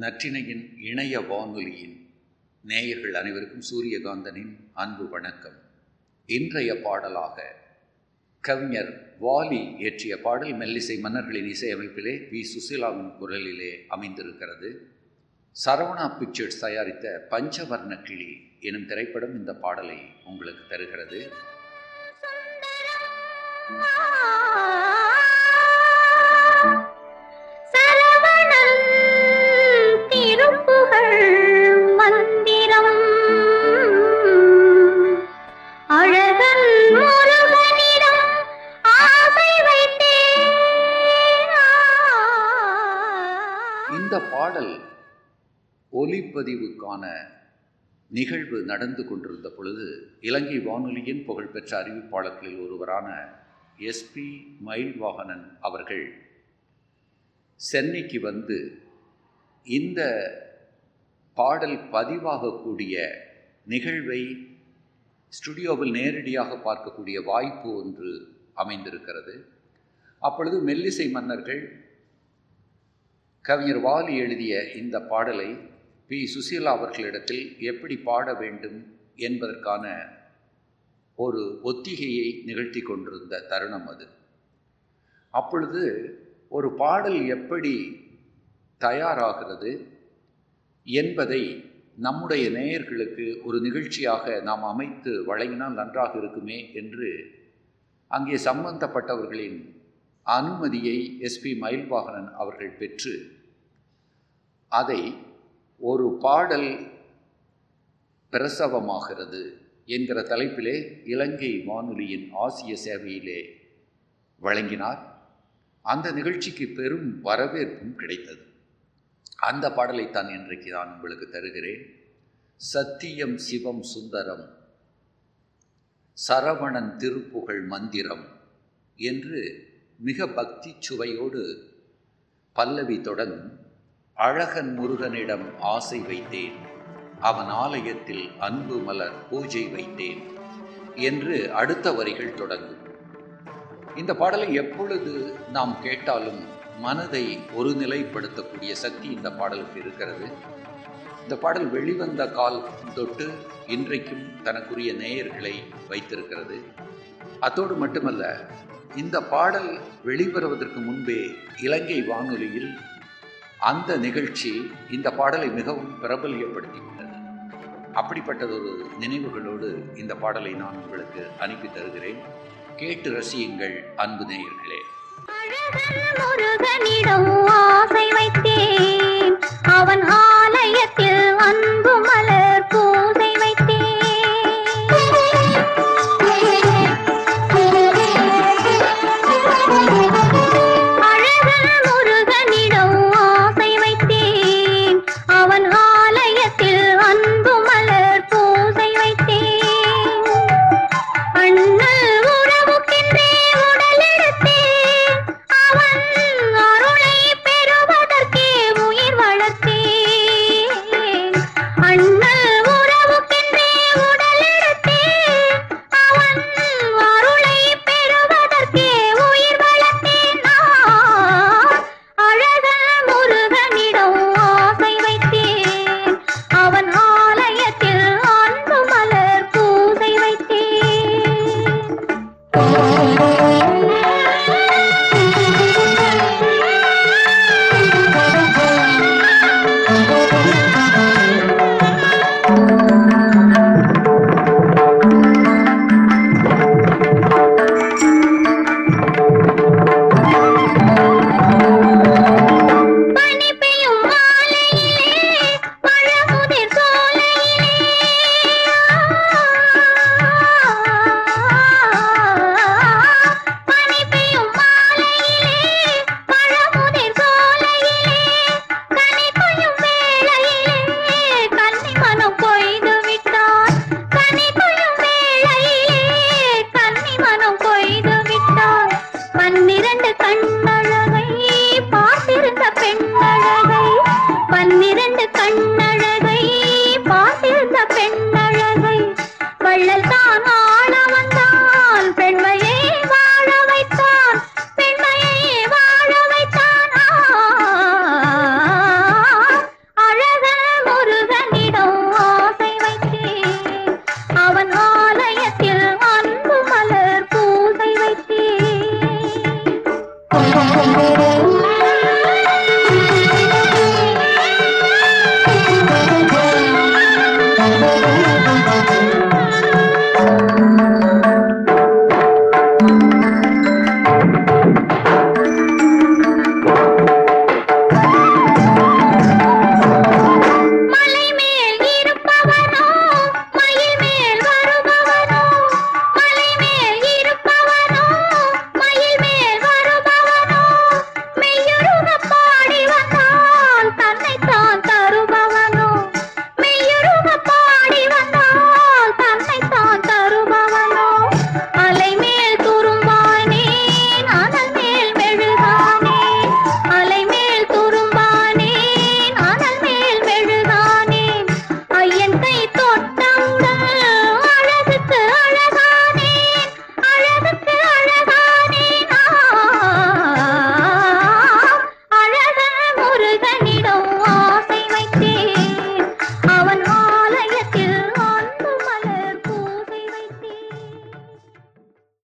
நற்றினையின் இணைய வானொலியின் நேயர்கள் அனைவருக்கும் சூரியகாந்தனின் அன்பு வணக்கம். இன்றைய பாடலாக கவிஞர் வாலி இயற்றிய பாடல் மெல்லிசை மன்னர்களின் இசையமைப்பிலே வி. சுசீலாவின் குரலிலே அமைந்திருக்கிறது. சரவணா பிக்சர்ஸ் தயாரித்த பஞ்சவர்ண கிளி எனும் திரைப்படம் இந்த பாடலை உங்களுக்கு தருகிறது. ஒலிப்பதிவுக்கான நிகழ்வு நடந்து கொண்டிருந்த பொழுது இலங்கை வானொலியின் புகழ்பெற்ற அறிவிப்பாளர்களில் ஒருவரான எஸ்பி மயில்வாகனன் அவர்கள் சென்னைக்கு வந்து இந்த பாடல் பதிவாகக்கூடிய நிகழ்வை ஸ்டுடியோவில் நேரடியாக பார்க்கக்கூடிய வாய்ப்பு ஒன்று அமைந்திருக்கிறது. அப்பொழுது மெல்லிசை மன்னர்கள் கவிஞர் வாலி எழுதிய இந்த பாடலை பி. சுசீலா அவர்களிடத்தில் எப்படி பாட வேண்டும் என்பதற்கான ஒரு ஒத்திகையை நிகழ்த்தி கொண்டிருந்த தருணம் அது. அப்பொழுது ஒரு பாடல் எப்படி தயாராகிறது என்பதை நம்முடைய நேயர்களுக்கு ஒரு நிகழ்ச்சியாக நாம் அமைத்து வழங்கினால் நன்றாக இருக்குமே என்று அங்கே சம்பந்தப்பட்டவர்களின் அனுமதியை எஸ்பி மயில்வாகனன் அவர்கள் பெற்று அதை ஒரு பாடல் பிரசவமாகிறது என்கிற தலைப்பிலே இலங்கை வானொலியின் ஆசிய சேவையிலே வழங்கினார். அந்த நிகழ்ச்சிக்கு பெரும் வரவேற்பும் கிடைத்தது. அந்த பாடலைத்தான் இன்றைக்கு நான் உங்களுக்கு தருகிறேன். சத்தியம் சிவம் சுந்தரம் சரவணன் திருப்புகழ் மந்திரம் என்று மிக பக்தி சுவையோடு பல்லவி தொடங்கும் அழகன் முருகனிடம் ஆசை வைத்தேன். அவன் ஆலயத்தில் அன்பு மலர் பூஜை வைத்தேன் என்று அடுத்த வரிகள் தொடங்கும். இந்த பாடலை எப்பொழுது நாம் கேட்டாலும் மனதை ஒருநிலைப்படுத்தக்கூடிய சக்தி இந்த பாடலுக்கு இருக்கிறது. இந்த பாடல் வெளிவந்த கால் தொட்டு இன்றைக்கும் தனக்குரிய நேயர்களை வைத்திருக்கிறது. அத்தோடு மட்டுமல்ல இந்த பாடல் வெளிவருவதற்கு முன்பே இலங்கை வானொலியில் அந்த நிகழ்ச்சி இந்த பாடலை மிகவும் பிரபல்யப்படுத்திவிட்டது அப்படிப்பட்டதொரு நினைவுகளோடு இந்த பாடலை நான் உங்களுக்கு அனுப்பி தருகிறேன். கேட்டு ரசியுங்கள் அன்பு நேயர்களே. முருகனிடம் ஆசை வைத்தேன்.